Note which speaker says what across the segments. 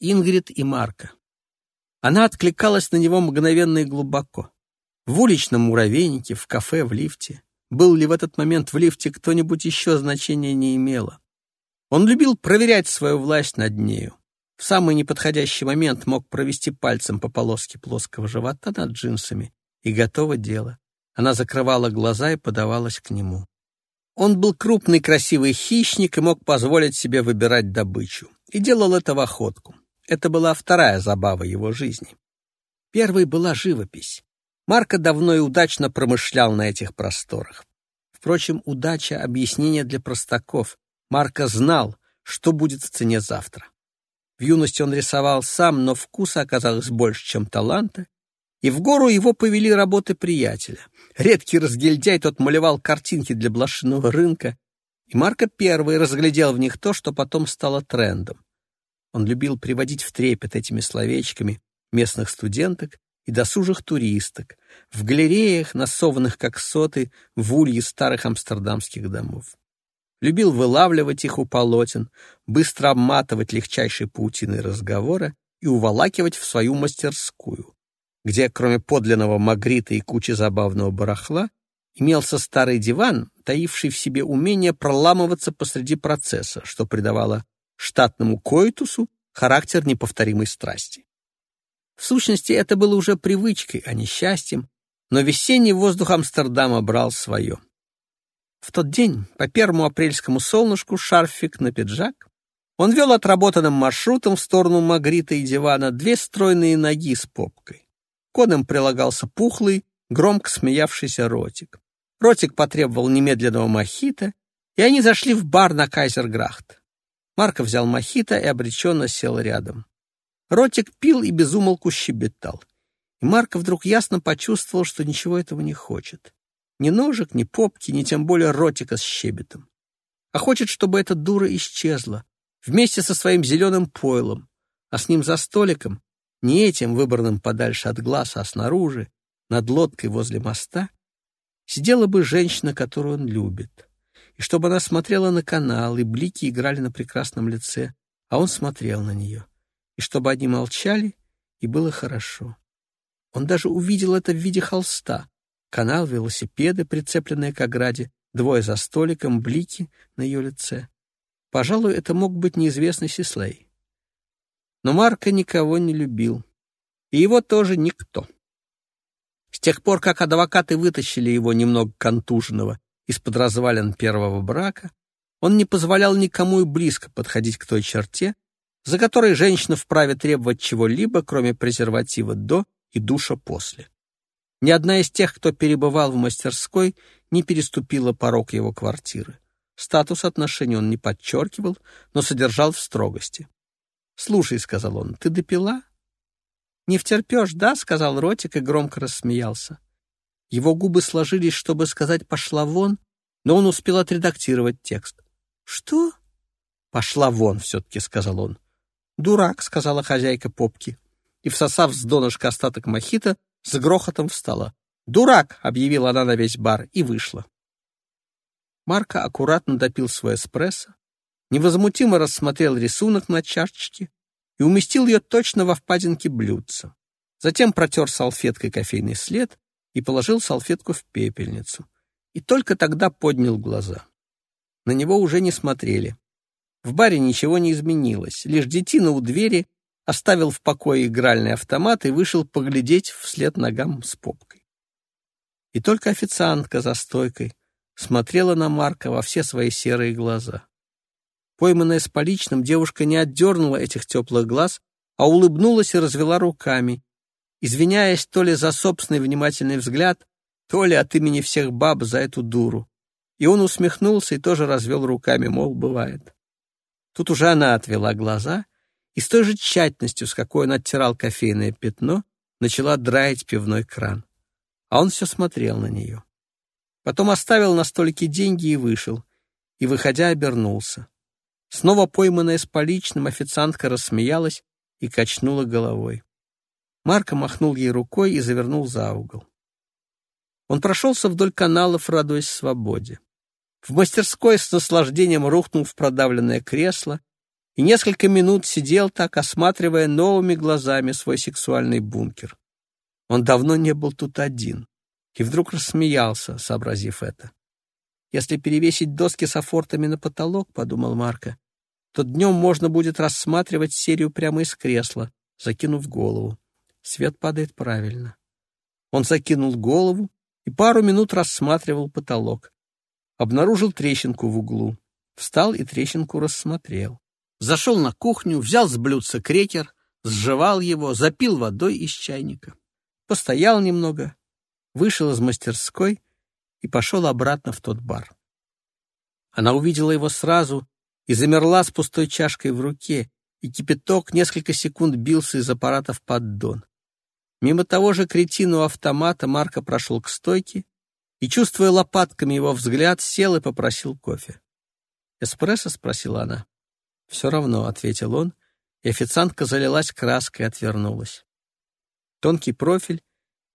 Speaker 1: Ингрид и Марка. Она откликалась на него мгновенно и глубоко. В уличном муравейнике, в кафе, в лифте. Был ли в этот момент в лифте кто-нибудь еще, значения не имело. Он любил проверять свою власть над нею. В самый неподходящий момент мог провести пальцем по полоске плоского живота над джинсами, и готово дело. Она закрывала глаза и подавалась к нему. Он был крупный красивый хищник и мог позволить себе выбирать добычу. И делал это в охотку. Это была вторая забава его жизни. Первой была живопись. Марко давно и удачно промышлял на этих просторах. Впрочем, удача — объяснение для простаков. Марко знал, что будет в цене завтра. В юности он рисовал сам, но вкуса оказалось больше, чем таланта, и в гору его повели работы приятеля. Редкий разгильдяй тот малевал картинки для блошиного рынка, и Марко первый разглядел в них то, что потом стало трендом. Он любил приводить в трепет этими словечками местных студенток и досужих туристок в галереях, насованных как соты в улье старых амстердамских домов. Любил вылавливать их у полотен, быстро обматывать легчайшей паутиной разговора и уволакивать в свою мастерскую, где, кроме подлинного магрита и кучи забавного барахла, имелся старый диван, таивший в себе умение проламываться посреди процесса, что придавало штатному коитусу характер неповторимой страсти. В сущности, это было уже привычкой, а не счастьем, но весенний воздух Амстердама брал свое. В тот день, по первому апрельскому солнышку, шарфик на пиджак, он вел отработанным маршрутом в сторону Магрита и дивана две стройные ноги с попкой. К прилагался пухлый, громко смеявшийся ротик. Ротик потребовал немедленного мохито, и они зашли в бар на Кайзерграхт. Марко взял мохито и обреченно сел рядом. Ротик пил и безумолку щебетал. И Марко вдруг ясно почувствовал, что ничего этого не хочет. Ни ножек, ни попки, ни тем более ротика с щебетом. А хочет, чтобы эта дура исчезла, вместе со своим зеленым пойлом, а с ним за столиком, не этим, выбранным подальше от глаз, а снаружи, над лодкой возле моста, сидела бы женщина, которую он любит и чтобы она смотрела на канал, и блики играли на прекрасном лице, а он смотрел на нее, и чтобы они молчали, и было хорошо. Он даже увидел это в виде холста. Канал, велосипеды, прицепленные к ограде, двое за столиком, блики на ее лице. Пожалуй, это мог быть неизвестный Сислей. Но Марка никого не любил, и его тоже никто. С тех пор, как адвокаты вытащили его немного контуженного из-под развалин первого брака, он не позволял никому и близко подходить к той черте, за которой женщина вправе требовать чего-либо, кроме презерватива до и душа после. Ни одна из тех, кто перебывал в мастерской, не переступила порог его квартиры. Статус отношений он не подчеркивал, но содержал в строгости. «Слушай», — сказал он, — «ты допила?» «Не втерпешь, да?» — сказал Ротик и громко рассмеялся. Его губы сложились, чтобы сказать «пошла вон», но он успел отредактировать текст. «Что?» «Пошла вон», — все-таки сказал он. «Дурак», — сказала хозяйка попки. И, всосав с донышка остаток мохито, с грохотом встала. «Дурак!» — объявила она на весь бар и вышла. Марко аккуратно допил свой эспрессо, невозмутимо рассмотрел рисунок на чашечке и уместил ее точно во впадинке блюдца. Затем протер салфеткой кофейный след и положил салфетку в пепельницу. И только тогда поднял глаза. На него уже не смотрели. В баре ничего не изменилось, лишь детина у двери оставил в покое игральный автомат и вышел поглядеть вслед ногам с попкой. И только официантка за стойкой смотрела на Марка во все свои серые глаза. Пойманная с поличным, девушка не отдернула этих теплых глаз, а улыбнулась и развела руками, извиняясь то ли за собственный внимательный взгляд, то ли от имени всех баб за эту дуру. И он усмехнулся и тоже развел руками, мол, бывает. Тут уже она отвела глаза и с той же тщательностью, с какой он оттирал кофейное пятно, начала драить пивной кран. А он все смотрел на нее. Потом оставил на столике деньги и вышел, и, выходя, обернулся. Снова пойманная с поличным, официантка рассмеялась и качнула головой. Марко махнул ей рукой и завернул за угол. Он прошелся вдоль каналов, радуясь свободе. В мастерской с наслаждением рухнул в продавленное кресло и несколько минут сидел так, осматривая новыми глазами свой сексуальный бункер. Он давно не был тут один, и вдруг рассмеялся, сообразив это. «Если перевесить доски с афортами на потолок, — подумал Марко, — то днем можно будет рассматривать серию прямо из кресла, закинув голову. Свет падает правильно. Он закинул голову и пару минут рассматривал потолок. Обнаружил трещинку в углу. Встал и трещинку рассмотрел. Зашел на кухню, взял с блюдца крекер, сживал его, запил водой из чайника. Постоял немного, вышел из мастерской и пошел обратно в тот бар. Она увидела его сразу и замерла с пустой чашкой в руке, и кипяток несколько секунд бился из аппарата в поддон. Мимо того же кретину автомата Марко прошел к стойке и, чувствуя лопатками его взгляд, сел и попросил кофе. «Эспрессо?» — спросила она. «Все равно», — ответил он, и официантка залилась краской и отвернулась. Тонкий профиль,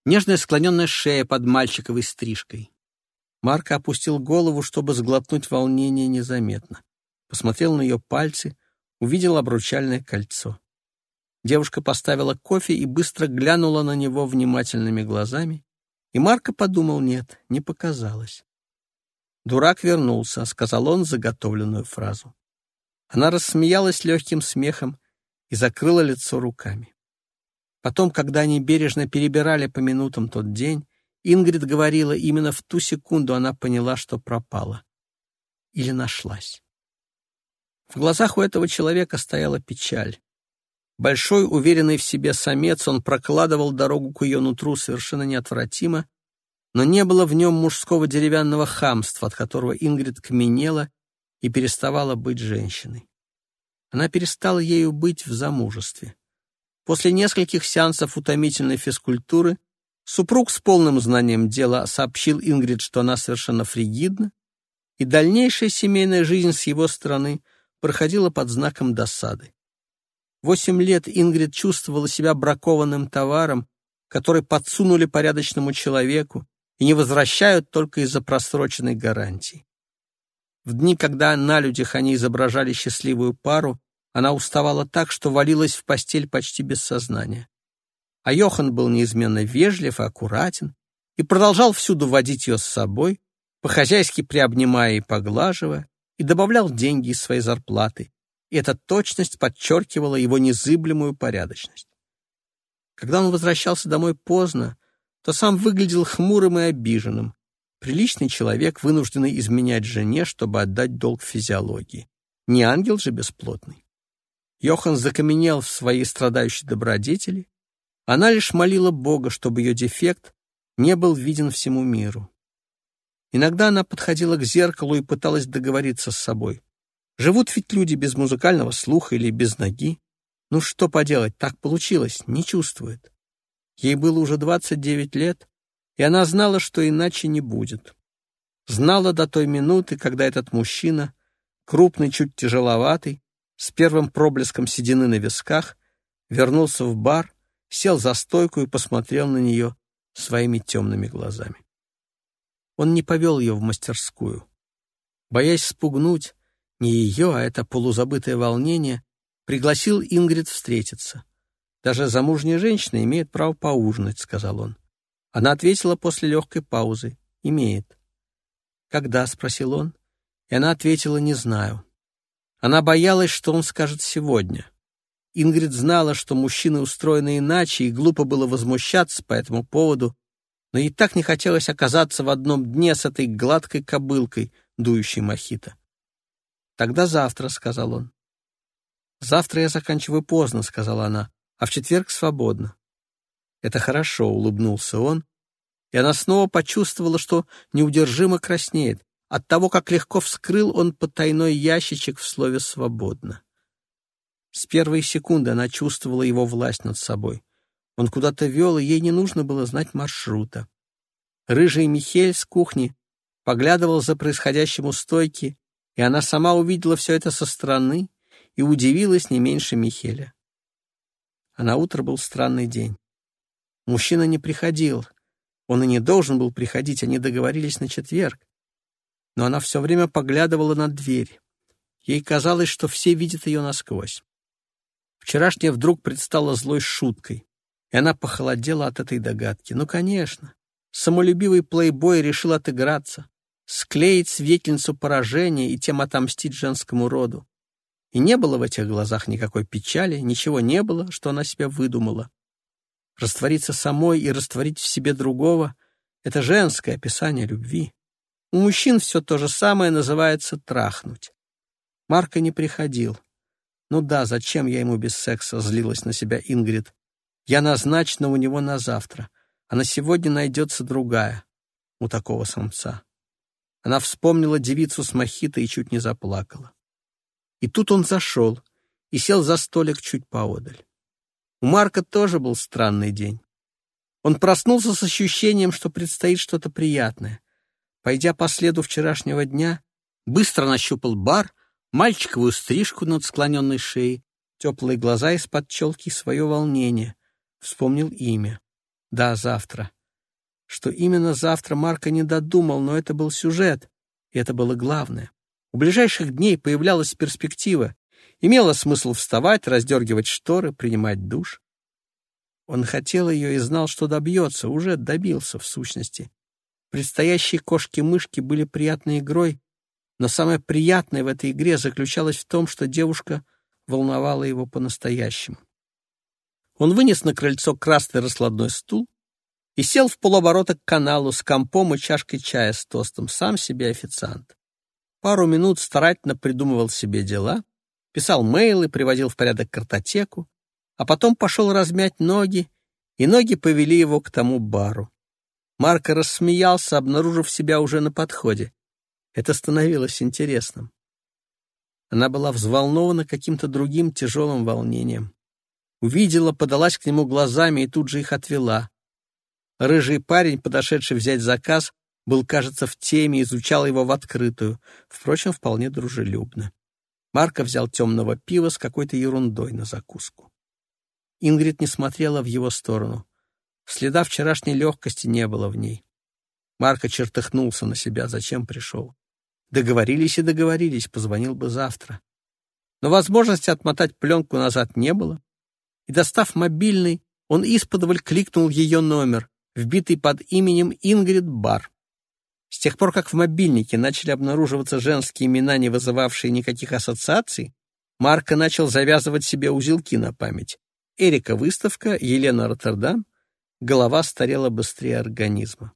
Speaker 1: нежная склоненная шея под мальчиковой стрижкой. Марко опустил голову, чтобы сглотнуть волнение незаметно. Посмотрел на ее пальцы, увидел обручальное кольцо. Девушка поставила кофе и быстро глянула на него внимательными глазами, и Марко подумал, нет, не показалось. «Дурак вернулся», — сказал он заготовленную фразу. Она рассмеялась легким смехом и закрыла лицо руками. Потом, когда они бережно перебирали по минутам тот день, Ингрид говорила, именно в ту секунду она поняла, что пропала. Или нашлась. В глазах у этого человека стояла печаль. Большой, уверенный в себе самец, он прокладывал дорогу к ее нутру совершенно неотвратимо, но не было в нем мужского деревянного хамства, от которого Ингрид кменела и переставала быть женщиной. Она перестала ею быть в замужестве. После нескольких сеансов утомительной физкультуры супруг с полным знанием дела сообщил Ингрид, что она совершенно фригидна, и дальнейшая семейная жизнь с его стороны проходила под знаком досады. Восемь лет Ингрид чувствовала себя бракованным товаром, который подсунули порядочному человеку и не возвращают только из-за просроченной гарантии. В дни, когда на людях они изображали счастливую пару, она уставала так, что валилась в постель почти без сознания. А Йохан был неизменно вежлив и аккуратен и продолжал всюду водить ее с собой, по-хозяйски приобнимая и поглаживая, и добавлял деньги из своей зарплаты, и эта точность подчеркивала его незыблемую порядочность. Когда он возвращался домой поздно, то сам выглядел хмурым и обиженным, приличный человек, вынужденный изменять жене, чтобы отдать долг физиологии. Не ангел же бесплотный. Йохан закаменел в своей страдающей добродетели, она лишь молила Бога, чтобы ее дефект не был виден всему миру. Иногда она подходила к зеркалу и пыталась договориться с собой. Живут ведь люди без музыкального слуха или без ноги. Ну что поделать, так получилось, не чувствует. Ей было уже 29 лет, и она знала, что иначе не будет. Знала до той минуты, когда этот мужчина, крупный, чуть тяжеловатый, с первым проблеском седины на висках, вернулся в бар, сел за стойку и посмотрел на нее своими темными глазами. Он не повел ее в мастерскую. Боясь спугнуть не ее, а это полузабытое волнение, пригласил Ингрид встретиться. «Даже замужняя женщина имеет право поужинать», — сказал он. Она ответила после легкой паузы. «Имеет». «Когда?» — спросил он. И она ответила «не знаю». Она боялась, что он скажет «сегодня». Ингрид знала, что мужчины устроены иначе, и глупо было возмущаться по этому поводу, но ей так не хотелось оказаться в одном дне с этой гладкой кобылкой, дующей мохито. «Тогда завтра», — сказал он. «Завтра я заканчиваю поздно», — сказала она, — «а в четверг свободно». «Это хорошо», — улыбнулся он, и она снова почувствовала, что неудержимо краснеет от того, как легко вскрыл он потайной ящичек в слове «свободно». С первой секунды она чувствовала его власть над собой. Он куда-то вел, и ей не нужно было знать маршрута. Рыжий Михель с кухни поглядывал за происходящим у стойки, и она сама увидела все это со стороны и удивилась не меньше Михеля. А на утро был странный день. Мужчина не приходил. Он и не должен был приходить, они договорились на четверг. Но она все время поглядывала на дверь. Ей казалось, что все видят ее насквозь. Вчерашнее вдруг предстало злой шуткой, и она похолодела от этой догадки. Ну, конечно, самолюбивый плейбой решил отыграться, склеить свидетельницу поражения и тем отомстить женскому роду. И не было в этих глазах никакой печали, ничего не было, что она себя выдумала. Раствориться самой и растворить в себе другого — это женское описание любви. У мужчин все то же самое называется «трахнуть». Марка не приходил. Ну да, зачем я ему без секса, злилась на себя Ингрид. Я назначена у него на завтра, а на сегодня найдется другая у такого самца. Она вспомнила девицу с мохито и чуть не заплакала. И тут он зашел и сел за столик чуть поодаль. У Марка тоже был странный день. Он проснулся с ощущением, что предстоит что-то приятное. Пойдя по следу вчерашнего дня, быстро нащупал бар, мальчиковую стрижку над склоненной шеей, теплые глаза из-под челки свое волнение. Вспомнил имя. Да, завтра. Что именно завтра Марка не додумал, но это был сюжет, и это было главное. У ближайших дней появлялась перспектива. Имело смысл вставать, раздергивать шторы, принимать душ. Он хотел ее и знал, что добьется, уже добился в сущности. Предстоящие кошки-мышки были приятной игрой, но самое приятное в этой игре заключалось в том, что девушка волновала его по-настоящему. Он вынес на крыльцо красный раскладной стул и сел в полоборота к каналу с компом и чашкой чая с тостом, сам себе официант. Пару минут старательно придумывал себе дела, писал мейлы, приводил в порядок картотеку, а потом пошел размять ноги, и ноги повели его к тому бару. Марко рассмеялся, обнаружив себя уже на подходе. Это становилось интересным. Она была взволнована каким-то другим тяжелым волнением. Увидела, подалась к нему глазами и тут же их отвела. Рыжий парень, подошедший взять заказ, был, кажется, в теме, изучал его в открытую, впрочем, вполне дружелюбно. Марко взял темного пива с какой-то ерундой на закуску. Ингрид не смотрела в его сторону. Следа вчерашней легкости не было в ней. Марко чертыхнулся на себя, зачем пришел. Договорились и договорились, позвонил бы завтра. Но возможности отмотать пленку назад не было, и, достав мобильный, он исподволь кликнул ее номер, вбитый под именем Ингрид Бар. С тех пор, как в мобильнике начали обнаруживаться женские имена, не вызывавшие никаких ассоциаций, Марко начал завязывать себе узелки на память. Эрика Выставка, Елена Роттердам. Голова старела быстрее организма.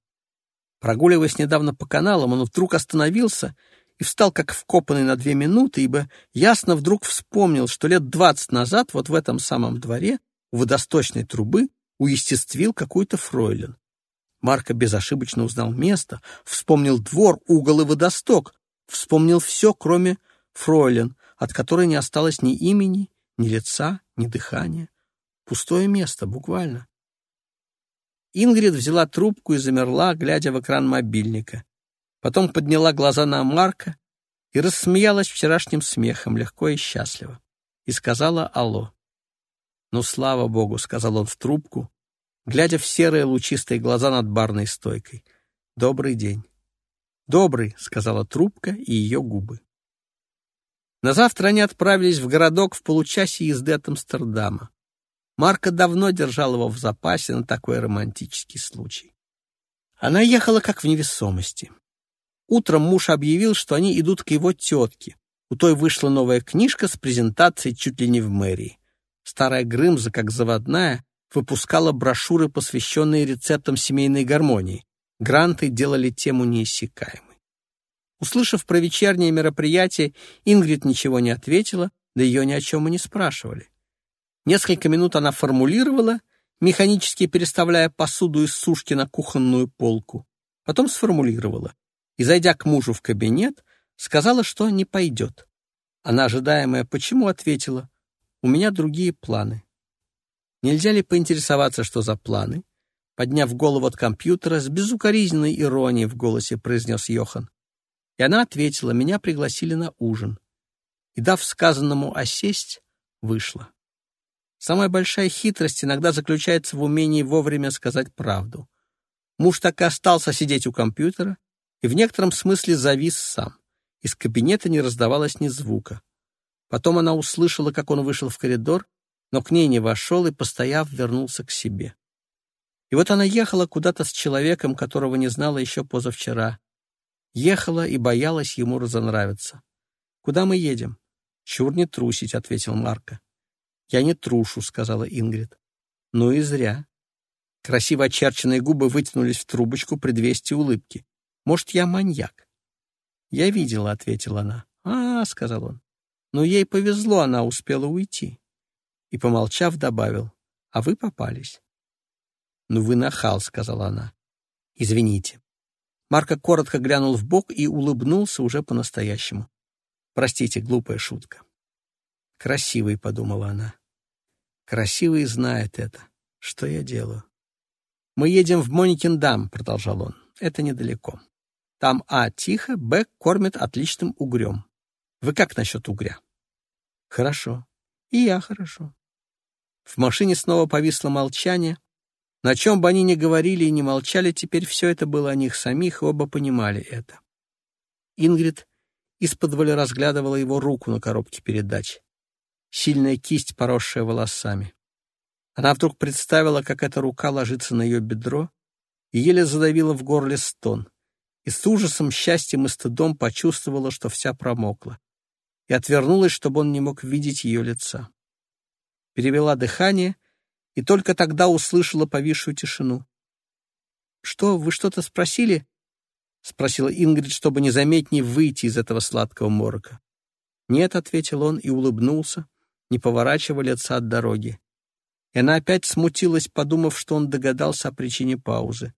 Speaker 1: Прогуливаясь недавно по каналам, он вдруг остановился и встал как вкопанный на две минуты, ибо ясно вдруг вспомнил, что лет двадцать назад вот в этом самом дворе у водосточной трубы уестествил какой-то фройлен. Марко безошибочно узнал место, вспомнил двор, угол и водосток, вспомнил все, кроме фройлен, от которой не осталось ни имени, ни лица, ни дыхания. Пустое место, буквально. Ингрид взяла трубку и замерла, глядя в экран мобильника. Потом подняла глаза на Марка и рассмеялась вчерашним смехом, легко и счастливо, и сказала «Алло». «Ну, слава богу», — сказал он в трубку, глядя в серые лучистые глаза над барной стойкой. «Добрый день». «Добрый», — сказала трубка и ее губы. На завтра они отправились в городок в получасе езды от Амстердама. Марка давно держал его в запасе на такой романтический случай. Она ехала как в невесомости. Утром муж объявил, что они идут к его тетке. У той вышла новая книжка с презентацией чуть ли не в мэрии. Старая Грымза, как заводная, выпускала брошюры, посвященные рецептам семейной гармонии. Гранты делали тему неиссякаемой. Услышав про вечернее мероприятие, Ингрид ничего не ответила, да ее ни о чем и не спрашивали. Несколько минут она формулировала, механически переставляя посуду из сушки на кухонную полку. Потом сформулировала. И, зайдя к мужу в кабинет, сказала, что не пойдет. Она, ожидаемая «почему?» ответила. «У меня другие планы». Нельзя ли поинтересоваться, что за планы? Подняв голову от компьютера, с безукоризненной иронией в голосе произнес Йохан. И она ответила, меня пригласили на ужин. И, дав сказанному осесть, вышла. Самая большая хитрость иногда заключается в умении вовремя сказать правду. Муж так и остался сидеть у компьютера и в некотором смысле завис сам. Из кабинета не раздавалось ни звука. Потом она услышала, как он вышел в коридор, но к ней не вошел и, постояв, вернулся к себе. И вот она ехала куда-то с человеком, которого не знала еще позавчера. Ехала и боялась ему разонравиться. «Куда мы едем?» «Чур не трусить», — ответил Марко. «Я не трушу», — сказала Ингрид. «Ну и зря». Красиво очерченные губы вытянулись в трубочку предвестия улыбки. «Может, я маньяк?» «Я видела», — ответила она. «А, — сказал он, — но ей повезло, она успела уйти». И, помолчав, добавил, «А вы попались». «Ну вы нахал», — сказала она. «Извините». Марко коротко глянул в бок и улыбнулся уже по-настоящему. «Простите, глупая шутка». «Красивый», — подумала она. «Красивый знает это. Что я делаю?» «Мы едем в Моникин-дам», — продолжал он. «Это недалеко. Там, а, тихо, б, кормят отличным угрем. Вы как насчет угря?» «Хорошо. И я хорошо». В машине снова повисло молчание, на чем бы они ни говорили и не молчали, теперь все это было о них самих, и оба понимали это. Ингрид из-под разглядывала его руку на коробке передач. Сильная кисть, поросшая волосами. Она вдруг представила, как эта рука ложится на ее бедро, и еле задавила в горле стон. И с ужасом, счастьем и стыдом почувствовала, что вся промокла. И отвернулась, чтобы он не мог видеть ее лица. Перевела дыхание и только тогда услышала повисшую тишину. «Что, вы что-то спросили?» — спросила Ингрид, чтобы незаметнее выйти из этого сладкого морока. «Нет», — ответил он и улыбнулся, не поворачивая лица от дороги. И она опять смутилась, подумав, что он догадался о причине паузы.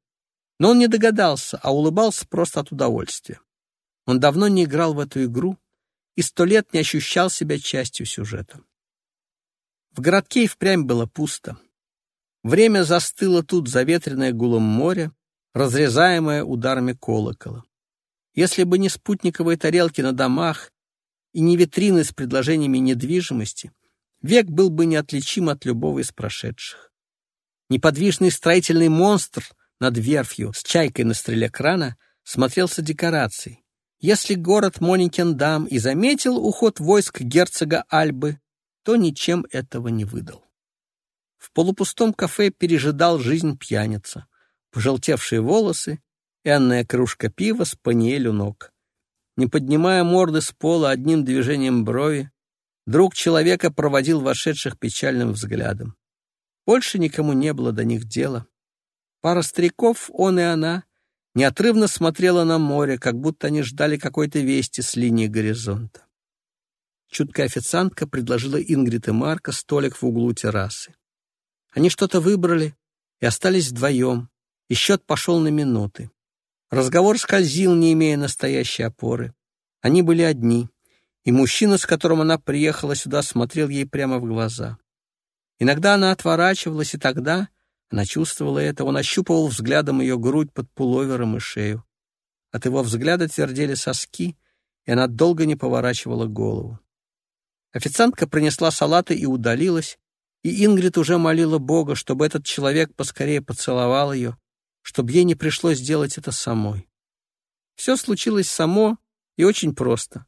Speaker 1: Но он не догадался, а улыбался просто от удовольствия. Он давно не играл в эту игру и сто лет не ощущал себя частью сюжета. В городке и впрямь было пусто. Время застыло тут, заветренное гулом моря, разрезаемое ударами колокола. Если бы не спутниковые тарелки на домах и не витрины с предложениями недвижимости, век был бы неотличим от любого из прошедших. Неподвижный строительный монстр над верфью с чайкой на стреле крана смотрелся декорацией. Если город Моникендам и заметил уход войск герцога Альбы, то ничем этого не выдал. В полупустом кафе пережидал жизнь пьяница, пожелтевшие волосы и анная кружка пива с паниель ног. Не поднимая морды с пола одним движением брови, друг человека проводил вошедших печальным взглядом. Больше никому не было до них дела. Пара стариков, он и она, неотрывно смотрела на море, как будто они ждали какой-то вести с линии горизонта. Чуткая официантка предложила Ингрид и Марка столик в углу террасы. Они что-то выбрали и остались вдвоем, и счет пошел на минуты. Разговор скользил, не имея настоящей опоры. Они были одни, и мужчина, с которым она приехала сюда, смотрел ей прямо в глаза. Иногда она отворачивалась, и тогда, она чувствовала это, он ощупывал взглядом ее грудь под пуловером и шею. От его взгляда твердели соски, и она долго не поворачивала голову. Официантка принесла салаты и удалилась, и Ингрид уже молила Бога, чтобы этот человек поскорее поцеловал ее, чтобы ей не пришлось делать это самой. Все случилось само и очень просто.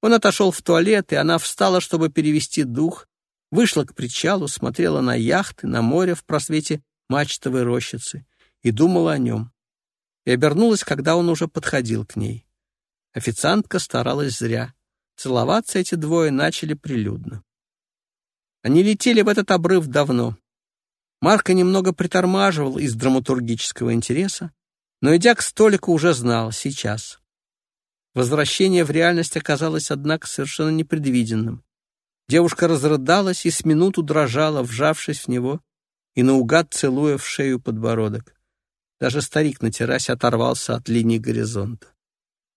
Speaker 1: Он отошел в туалет, и она встала, чтобы перевести дух, вышла к причалу, смотрела на яхты, на море в просвете мачтовой рощицы и думала о нем. И обернулась, когда он уже подходил к ней. Официантка старалась зря. Целоваться эти двое начали прилюдно. Они летели в этот обрыв давно. Марко немного притормаживал из драматургического интереса, но, идя к столику, уже знал — сейчас. Возвращение в реальность оказалось, однако, совершенно непредвиденным. Девушка разрыдалась и с минуту дрожала, вжавшись в него и наугад целуя в шею подбородок. Даже старик на террасе оторвался от линии горизонта.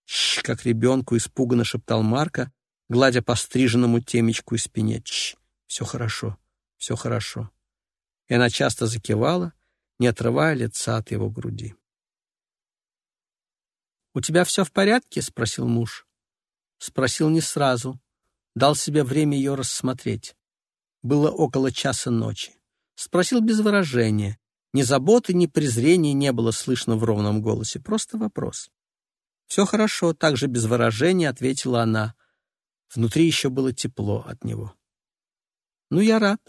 Speaker 1: «Чш!» — как ребенку испуганно шептал Марко, гладя по стриженному темечку и спине. «Чш! Все хорошо, все хорошо. И она часто закивала, не отрывая лица от его груди. «У тебя все в порядке?» — спросил муж. Спросил не сразу, дал себе время ее рассмотреть. Было около часа ночи. Спросил без выражения. Ни заботы, ни презрения не было слышно в ровном голосе, просто вопрос. «Все хорошо», — также без выражения ответила она. Внутри еще было тепло от него. «Ну, я рад».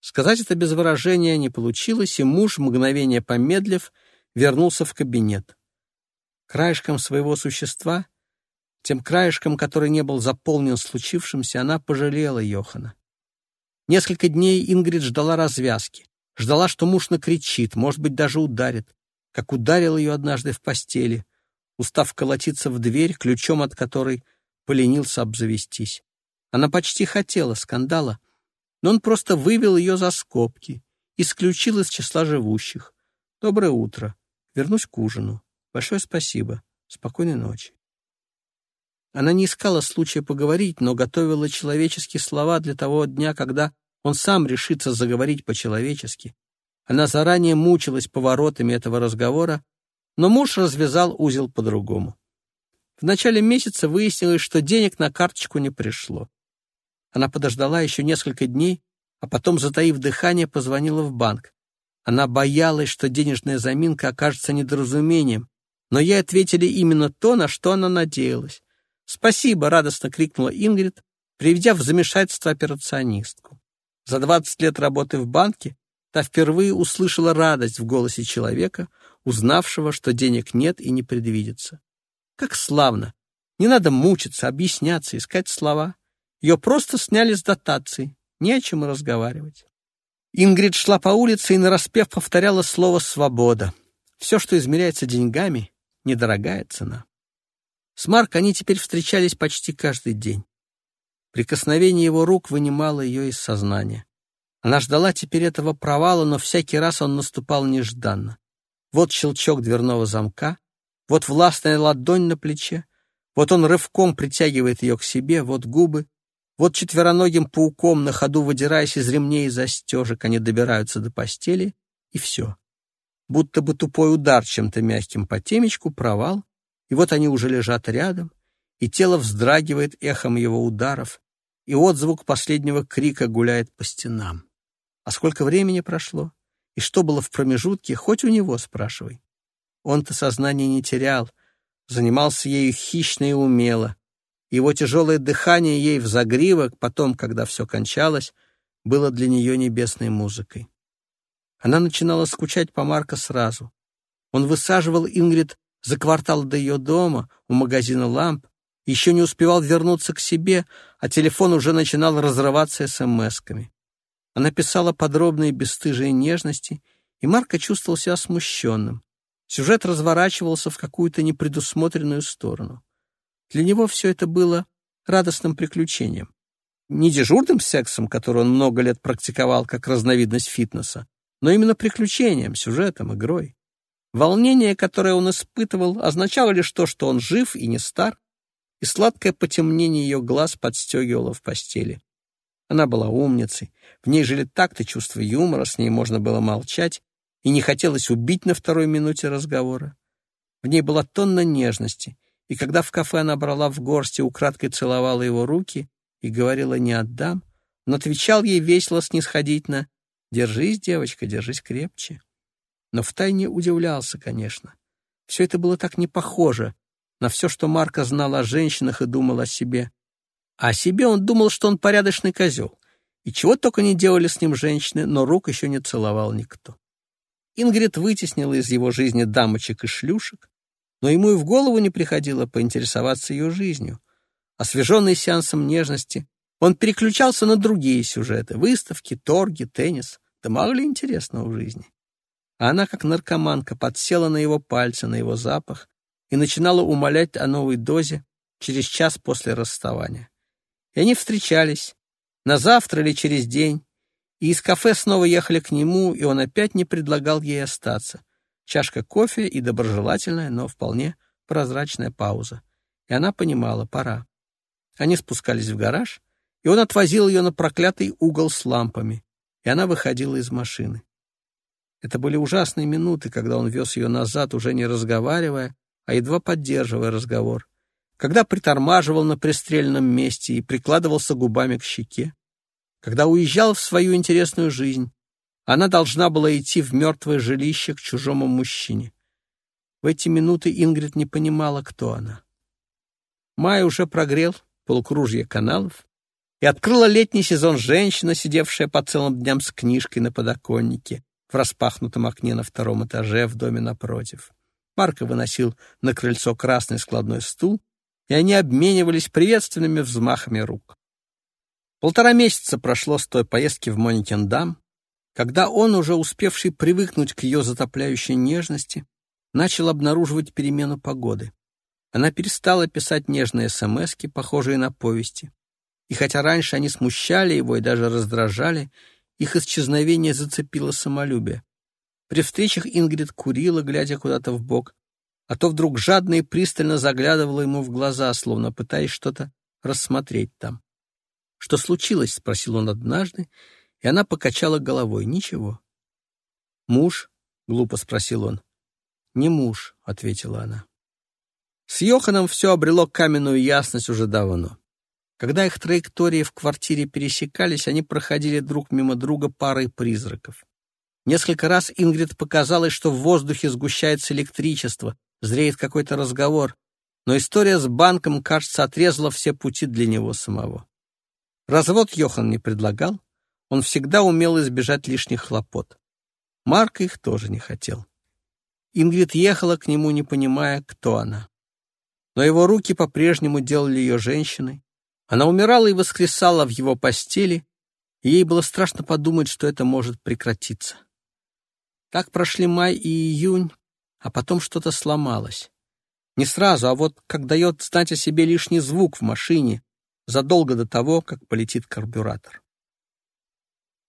Speaker 1: Сказать это без выражения не получилось, и муж, мгновение помедлив, вернулся в кабинет. Краешком своего существа, тем краешком, который не был заполнен случившимся, она пожалела Йохана. Несколько дней Ингрид ждала развязки, ждала, что муж накричит, может быть, даже ударит, как ударил ее однажды в постели, устав колотиться в дверь, ключом от которой поленился обзавестись. Она почти хотела скандала, но он просто вывел ее за скобки, исключил из числа живущих. «Доброе утро. Вернусь к ужину. Большое спасибо. Спокойной ночи». Она не искала случая поговорить, но готовила человеческие слова для того дня, когда он сам решится заговорить по-человечески. Она заранее мучилась поворотами этого разговора, но муж развязал узел по-другому. В начале месяца выяснилось, что денег на карточку не пришло. Она подождала еще несколько дней, а потом, затаив дыхание, позвонила в банк. Она боялась, что денежная заминка окажется недоразумением, но ей ответили именно то, на что она надеялась. «Спасибо!» — радостно крикнула Ингрид, приведя в замешательство операционистку. За 20 лет работы в банке та впервые услышала радость в голосе человека, узнавшего, что денег нет и не предвидится. Как славно! Не надо мучиться, объясняться, искать слова. Ее просто сняли с дотации, не о чем разговаривать. Ингрид шла по улице и нараспев повторяла слово «свобода». Все, что измеряется деньгами, — недорогая цена. С Марк они теперь встречались почти каждый день. Прикосновение его рук вынимало ее из сознания. Она ждала теперь этого провала, но всякий раз он наступал нежданно. Вот щелчок дверного замка, вот властная ладонь на плече, вот он рывком притягивает ее к себе, вот губы, вот четвероногим пауком на ходу выдираясь из ремней и застежек, они добираются до постели, и все. Будто бы тупой удар чем-то мягким по темечку, провал, и вот они уже лежат рядом, и тело вздрагивает эхом его ударов, и отзвук последнего крика гуляет по стенам. А сколько времени прошло? И что было в промежутке, хоть у него спрашивай. Он-то сознание не терял, занимался ею хищно и умело. Его тяжелое дыхание ей в загривок, потом, когда все кончалось, было для нее небесной музыкой. Она начинала скучать по Марко сразу. Он высаживал Ингрид за квартал до ее дома, у магазина ламп, еще не успевал вернуться к себе, а телефон уже начинал разрываться смс-ками. Она писала подробные бесстыжие нежности, и Марко чувствовал себя смущенным. Сюжет разворачивался в какую-то непредусмотренную сторону. Для него все это было радостным приключением. Не дежурным сексом, который он много лет практиковал как разновидность фитнеса, но именно приключением, сюжетом, игрой. Волнение, которое он испытывал, означало лишь то, что он жив и не стар, и сладкое потемнение ее глаз подстегивало в постели. Она была умницей, в ней жили такт и чувство юмора, с ней можно было молчать, и не хотелось убить на второй минуте разговора. В ней была тонна нежности, и когда в кафе она брала в горсти, украдкой целовала его руки и говорила «не отдам», он отвечал ей весело снисходительно «Держись, девочка, держись крепче». Но втайне удивлялся, конечно. Все это было так не похоже на все, что Марко знал о женщинах и думал о себе. А о себе он думал, что он порядочный козел. И чего только не делали с ним женщины, но рук еще не целовал никто. Ингрид вытеснила из его жизни дамочек и шлюшек, но ему и в голову не приходило поинтересоваться ее жизнью. Освеженный сеансом нежности, он переключался на другие сюжеты — выставки, торги, теннис. Да мало ли интересного в жизни. А она, как наркоманка, подсела на его пальцы, на его запах, и начинала умолять о новой дозе через час после расставания. И они встречались на завтра или через день, и из кафе снова ехали к нему, и он опять не предлагал ей остаться. Чашка кофе и доброжелательная, но вполне прозрачная пауза. И она понимала, пора. Они спускались в гараж, и он отвозил ее на проклятый угол с лампами, и она выходила из машины. Это были ужасные минуты, когда он вез ее назад, уже не разговаривая, а едва поддерживая разговор, когда притормаживал на пристрельном месте и прикладывался губами к щеке, когда уезжал в свою интересную жизнь, она должна была идти в мертвое жилище к чужому мужчине. В эти минуты Ингрид не понимала, кто она. Май уже прогрел полукружье каналов, и открыла летний сезон женщина, сидевшая по целым дням с книжкой на подоконнике в распахнутом окне на втором этаже в доме напротив. Марко выносил на крыльцо красный складной стул, и они обменивались приветственными взмахами рук. Полтора месяца прошло с той поездки в Моникендам, когда он, уже успевший привыкнуть к ее затопляющей нежности, начал обнаруживать перемену погоды. Она перестала писать нежные смски, похожие на повести. И хотя раньше они смущали его и даже раздражали, их исчезновение зацепило самолюбие. При встречах Ингрид курила, глядя куда-то в бок, а то вдруг жадно и пристально заглядывала ему в глаза, словно пытаясь что-то рассмотреть там. «Что случилось?» — спросил он однажды, и она покачала головой. «Ничего». «Муж?» — глупо спросил он. «Не муж», — ответила она. С Йоханом все обрело каменную ясность уже давно. Когда их траектории в квартире пересекались, они проходили друг мимо друга парой призраков. Несколько раз Ингрид показалось, что в воздухе сгущается электричество, зреет какой-то разговор, но история с банком, кажется, отрезала все пути для него самого. Развод Йохан не предлагал, он всегда умел избежать лишних хлопот. Марк их тоже не хотел. Ингрид ехала к нему, не понимая, кто она. Но его руки по-прежнему делали ее женщиной. Она умирала и воскресала в его постели, и ей было страшно подумать, что это может прекратиться. Так прошли май и июнь, а потом что-то сломалось. Не сразу, а вот как дает знать о себе лишний звук в машине, задолго до того, как полетит карбюратор.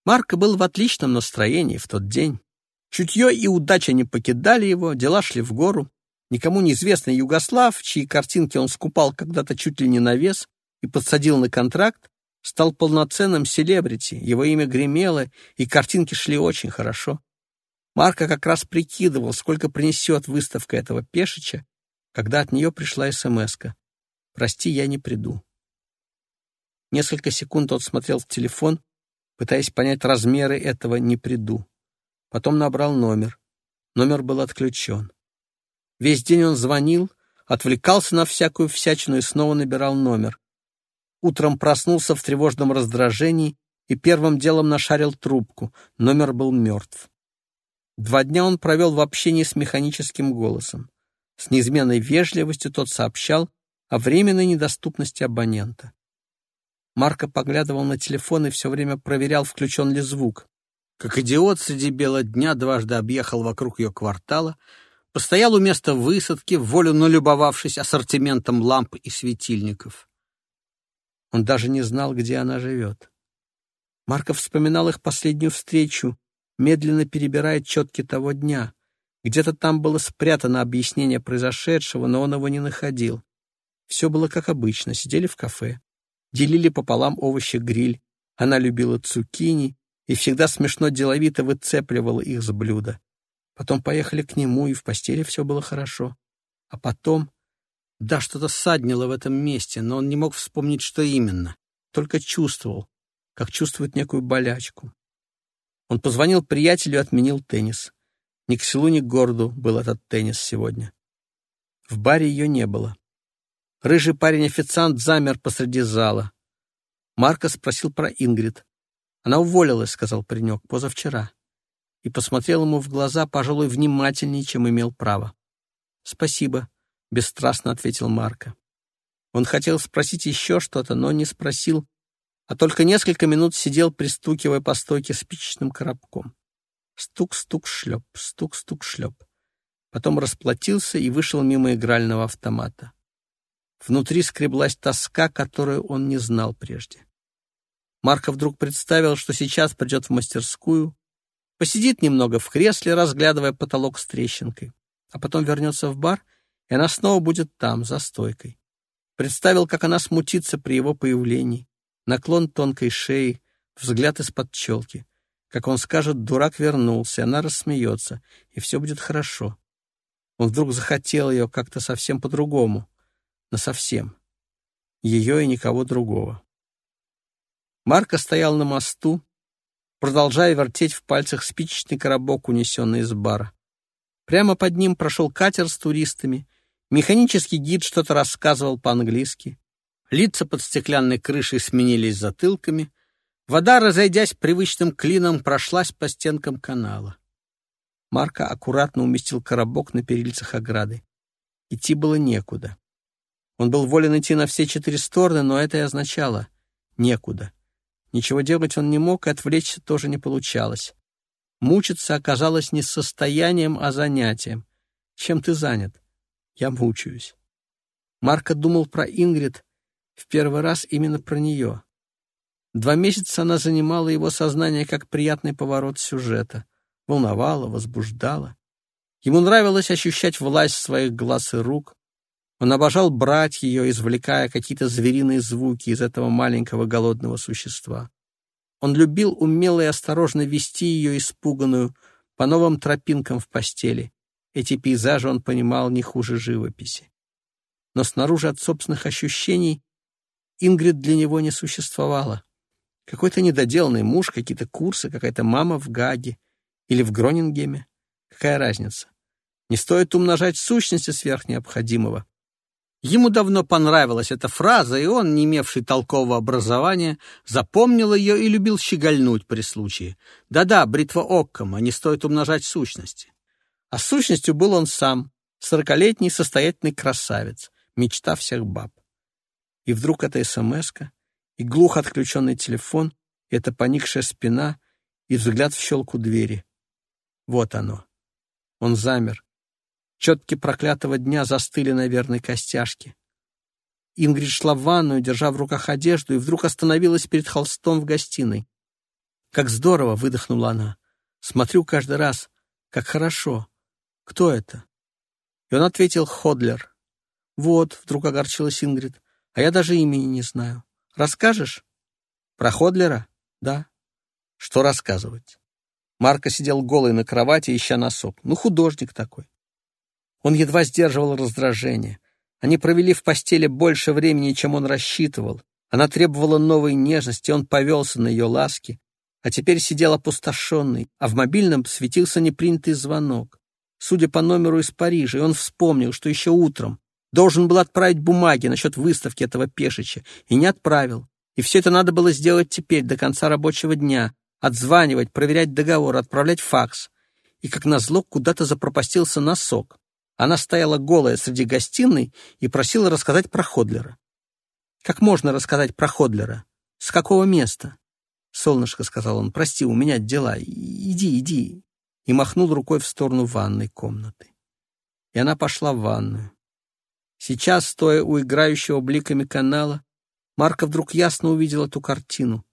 Speaker 1: Марко был в отличном настроении в тот день. Чутье и удача не покидали его, дела шли в гору. Никому неизвестный Югослав, чьи картинки он скупал когда-то чуть ли не на вес и подсадил на контракт, стал полноценным селебрити, его имя гремело, и картинки шли очень хорошо. Марко как раз прикидывал, сколько принесет выставка этого Пешича, когда от нее пришла смс -ка. «Прости, я не приду». Несколько секунд он смотрел в телефон, пытаясь понять размеры этого «не приду». Потом набрал номер. Номер был отключен. Весь день он звонил, отвлекался на всякую всячину и снова набирал номер. Утром проснулся в тревожном раздражении и первым делом нашарил трубку. Номер был мертв. Два дня он провел в общении с механическим голосом. С неизменной вежливостью тот сообщал о временной недоступности абонента. Марко поглядывал на телефон и все время проверял, включен ли звук. Как идиот среди бела дня дважды объехал вокруг ее квартала, постоял у места высадки, волю налюбовавшись ассортиментом ламп и светильников. Он даже не знал, где она живет. Марко вспоминал их последнюю встречу, медленно перебирая четки того дня. Где-то там было спрятано объяснение произошедшего, но он его не находил. Все было как обычно, сидели в кафе делили пополам овощи-гриль. Она любила цукини и всегда смешно деловито выцепливала их с блюда. Потом поехали к нему, и в постели все было хорошо. А потом... Да, что-то саднило в этом месте, но он не мог вспомнить, что именно. Только чувствовал, как чувствует некую болячку. Он позвонил приятелю и отменил теннис. Ни к селу, ни к городу был этот теннис сегодня. В баре ее не было. Рыжий парень-официант замер посреди зала. Марко спросил про Ингрид. «Она уволилась», — сказал паренек, — «позавчера». И посмотрел ему в глаза, пожалуй, внимательнее, чем имел право. «Спасибо», — бесстрастно ответил Марко. Он хотел спросить еще что-то, но не спросил, а только несколько минут сидел, пристукивая по стойке спичечным коробком. Стук-стук-шлеп, стук-стук-шлеп. Потом расплатился и вышел мимо игрального автомата. Внутри скреблась тоска, которую он не знал прежде. Марко вдруг представил, что сейчас придет в мастерскую, посидит немного в кресле, разглядывая потолок с трещинкой, а потом вернется в бар, и она снова будет там, за стойкой. Представил, как она смутится при его появлении, наклон тонкой шеи, взгляд из-под челки, как он скажет «дурак вернулся», она рассмеется, и все будет хорошо. Он вдруг захотел ее как-то совсем по-другому, насовсем. Ее и никого другого. Марко стоял на мосту, продолжая вертеть в пальцах спичечный коробок, унесенный из бара. Прямо под ним прошел катер с туристами. Механический гид что-то рассказывал по-английски. Лица под стеклянной крышей сменились затылками. Вода, разойдясь привычным клином, прошлась по стенкам канала. Марка аккуратно уместил коробок на перильцах ограды. Идти было некуда. Он был волен идти на все четыре стороны, но это и означало «некуда». Ничего делать он не мог, и отвлечься тоже не получалось. Мучиться оказалось не состоянием, а занятием. Чем ты занят? Я мучаюсь. Марко думал про Ингрид, в первый раз именно про нее. Два месяца она занимала его сознание как приятный поворот сюжета. Волновала, возбуждала. Ему нравилось ощущать власть своих глаз и рук. Он обожал брать ее, извлекая какие-то звериные звуки из этого маленького голодного существа. Он любил умело и осторожно вести ее, испуганную, по новым тропинкам в постели. Эти пейзажи он понимал не хуже живописи. Но снаружи от собственных ощущений Ингрид для него не существовала. Какой-то недоделанный муж, какие-то курсы, какая-то мама в Гаге или в Гронингеме. Какая разница? Не стоит умножать сущности сверх необходимого. Ему давно понравилась эта фраза, и он, не имевший толкового образования, запомнил ее и любил щегольнуть при случае. Да-да, бритва оккома, не стоит умножать сущности. А сущностью был он сам, сорокалетний состоятельный красавец, мечта всех баб. И вдруг эта смс и глухо отключенный телефон, и эта поникшая спина, и взгляд в щелку двери. Вот оно. Он замер. Четки проклятого дня застыли на верной костяшке. Ингрид шла в ванную, держа в руках одежду, и вдруг остановилась перед холстом в гостиной. «Как здорово!» — выдохнула она. «Смотрю каждый раз. Как хорошо. Кто это?» И он ответил «Ходлер». «Вот», — вдруг огорчилась Ингрид. А я даже имени не знаю. Расскажешь? Про Ходлера? Да. Что рассказывать? Марко сидел голый на кровати, ища носок. Ну, художник такой. Он едва сдерживал раздражение. Они провели в постели больше времени, чем он рассчитывал. Она требовала новой нежности, он повелся на ее ласки. А теперь сидел опустошенный, а в мобильном светился непринятый звонок. Судя по номеру из Парижа, и он вспомнил, что еще утром Должен был отправить бумаги насчет выставки этого Пешича, и не отправил. И все это надо было сделать теперь, до конца рабочего дня. Отзванивать, проверять договор, отправлять факс. И, как назло, куда-то запропастился носок. Она стояла голая среди гостиной и просила рассказать про Ходлера. «Как можно рассказать про Ходлера? С какого места?» «Солнышко», — сказал он, — «прости, у меня дела. Иди, иди». И махнул рукой в сторону ванной комнаты. И она пошла в ванную. Сейчас, стоя у играющего бликами канала, Марко вдруг ясно увидел эту картину.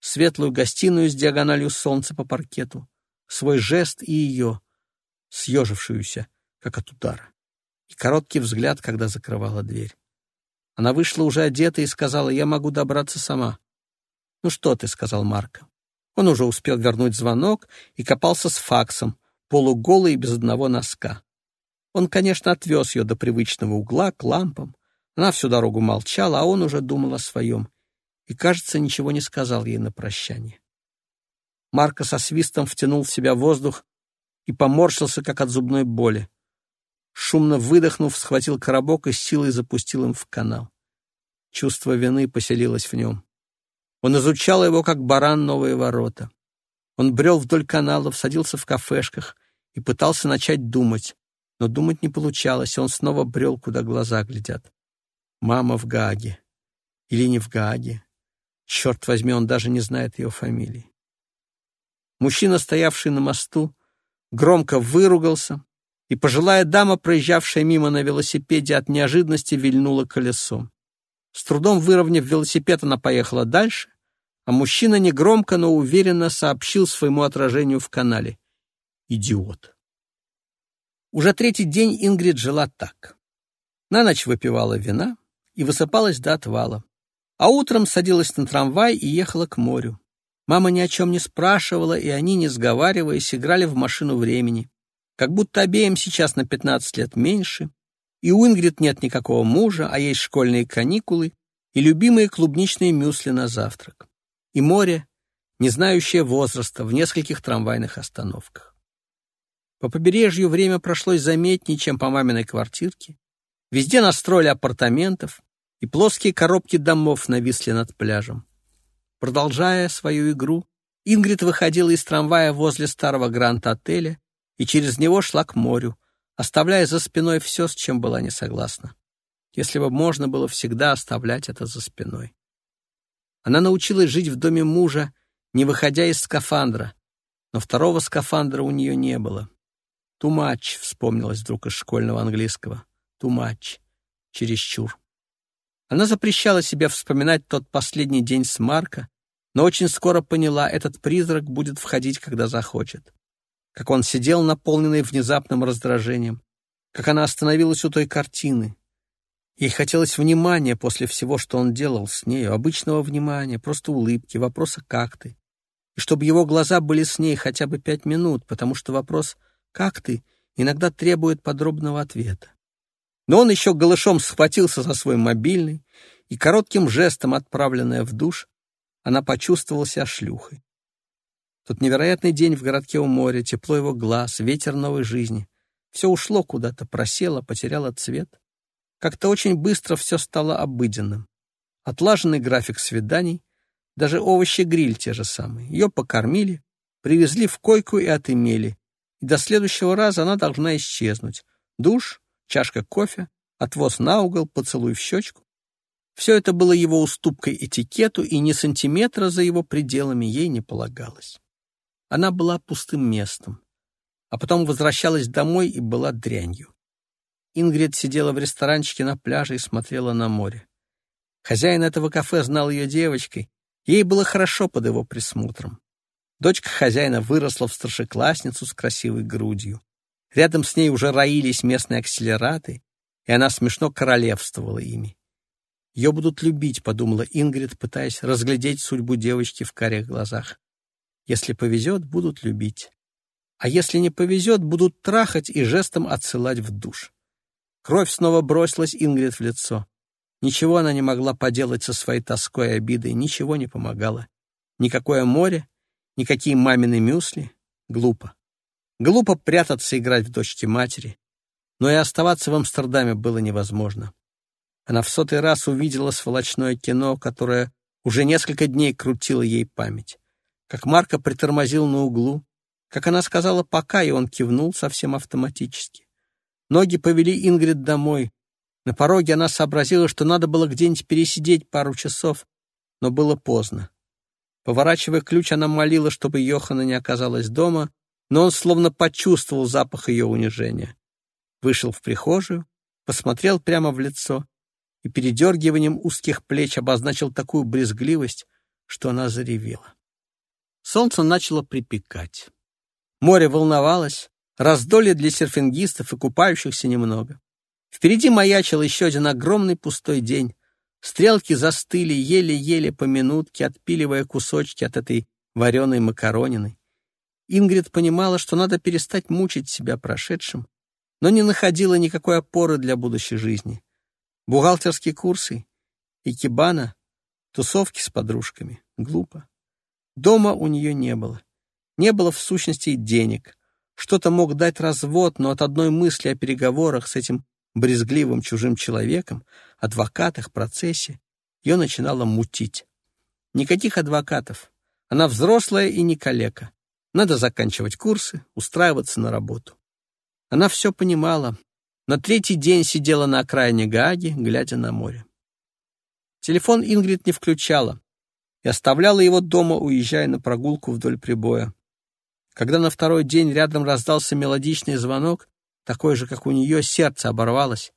Speaker 1: Светлую гостиную с диагональю солнца по паркету, свой жест и ее, съежившуюся, как от удара, и короткий взгляд, когда закрывала дверь. Она вышла уже одета и сказала, «Я могу добраться сама». «Ну что ты», — сказал Марко. Он уже успел вернуть звонок и копался с факсом, полуголый и без одного носка. Он, конечно, отвез ее до привычного угла к лампам. Она всю дорогу молчала, а он уже думал о своем. И, кажется, ничего не сказал ей на прощание. Марко со свистом втянул в себя воздух и поморщился, как от зубной боли. Шумно выдохнув, схватил коробок и силой запустил им в канал. Чувство вины поселилось в нем. Он изучал его, как баран новые ворота. Он брел вдоль каналов, садился в кафешках и пытался начать думать, но думать не получалось, и он снова брел, куда глаза глядят. Мама в Гааге. Или не в Гааге. Черт возьми, он даже не знает ее фамилии. Мужчина, стоявший на мосту, громко выругался, и пожилая дама, проезжавшая мимо на велосипеде, от неожиданности вильнула колесом. С трудом выровняв велосипед, она поехала дальше, а мужчина негромко, но уверенно сообщил своему отражению в канале. «Идиот!» Уже третий день Ингрид жила так. На ночь выпивала вина и высыпалась до отвала. А утром садилась на трамвай и ехала к морю. Мама ни о чем не спрашивала, и они, не сговариваясь, играли в машину времени. Как будто обеим сейчас на 15 лет меньше, и у Ингрид нет никакого мужа, а есть школьные каникулы и любимые клубничные мюсли на завтрак. И море, не знающее возраста, в нескольких трамвайных остановках. По побережью время прошлось заметнее, чем по маминой квартирке. Везде настроили апартаментов, и плоские коробки домов нависли над пляжем. Продолжая свою игру, Ингрид выходила из трамвая возле старого гранд-отеля и через него шла к морю, оставляя за спиной все, с чем была не согласна. Если бы можно было всегда оставлять это за спиной. Она научилась жить в доме мужа, не выходя из скафандра, но второго скафандра у нее не было. «Too much», — вспомнилось вдруг из школьного английского. «Too much». Чересчур. Она запрещала себе вспоминать тот последний день с Марка, но очень скоро поняла, этот призрак будет входить, когда захочет. Как он сидел, наполненный внезапным раздражением, как она остановилась у той картины. Ей хотелось внимания после всего, что он делал с нею, обычного внимания, просто улыбки, вопроса «как ты?». И чтобы его глаза были с ней хотя бы пять минут, потому что вопрос «как ты?» иногда требует подробного ответа. Но он еще голышом схватился за свой мобильный, и коротким жестом, отправленная в душ, она почувствовала себя шлюхой. Тот невероятный день в городке у моря, тепло его глаз, ветер новой жизни. Все ушло куда-то, просело, потеряло цвет. Как-то очень быстро все стало обыденным. Отлаженный график свиданий, даже овощи-гриль те же самые. Ее покормили, привезли в койку и отымели. И до следующего раза она должна исчезнуть. Душ, чашка кофе, отвоз на угол, поцелуй в щечку. Все это было его уступкой этикету, и ни сантиметра за его пределами ей не полагалось. Она была пустым местом, а потом возвращалась домой и была дрянью. Ингрид сидела в ресторанчике на пляже и смотрела на море. Хозяин этого кафе знал ее девочкой, ей было хорошо под его присмотром. Дочка хозяина выросла в старшеклассницу с красивой грудью. Рядом с ней уже роились местные акселераты, и она смешно королевствовала ими. «Ее будут любить», — подумала Ингрид, пытаясь разглядеть судьбу девочки в карих глазах. «Если повезет, будут любить. А если не повезет, будут трахать и жестом отсылать в душ». Кровь снова бросилась Ингрид в лицо. Ничего она не могла поделать со своей тоской и обидой, ничего не помогало. Никакое море, никакие мамины мюсли. Глупо. Глупо прятаться и играть в дочке матери. Но и оставаться в Амстердаме было невозможно. Она в сотый раз увидела сволочное кино, которое уже несколько дней крутило ей память. Как Марка притормозил на углу, как она сказала «пока», и он кивнул совсем автоматически. Ноги повели Ингрид домой. На пороге она сообразила, что надо было где-нибудь пересидеть пару часов, но было поздно. Поворачивая ключ, она молила, чтобы Йохана не оказалась дома, но он словно почувствовал запах ее унижения. Вышел в прихожую, посмотрел прямо в лицо и передергиванием узких плеч обозначил такую брезгливость, что она заревела. Солнце начало припекать. Море волновалось, раздолье для серфингистов и купающихся немного. Впереди маячил еще один огромный пустой день. Стрелки застыли еле-еле по минутке, отпиливая кусочки от этой вареной макаронины. Ингрид понимала, что надо перестать мучить себя прошедшим, но не находила никакой опоры для будущей жизни. Бухгалтерские курсы, икебана, тусовки с подружками. Глупо. Дома у нее не было. Не было, в сущности, денег. Что-то мог дать развод, но от одной мысли о переговорах с этим брезгливым чужим человеком, адвокатах, процессе, ее начинало мутить. Никаких адвокатов. Она взрослая и не калека. Надо заканчивать курсы, устраиваться на работу. Она все понимала. На третий день сидела на окраине Гааги, глядя на море. Телефон Ингрид не включала и оставляла его дома, уезжая на прогулку вдоль прибоя. Когда на второй день рядом раздался мелодичный звонок, такой же, как у нее, сердце оборвалось,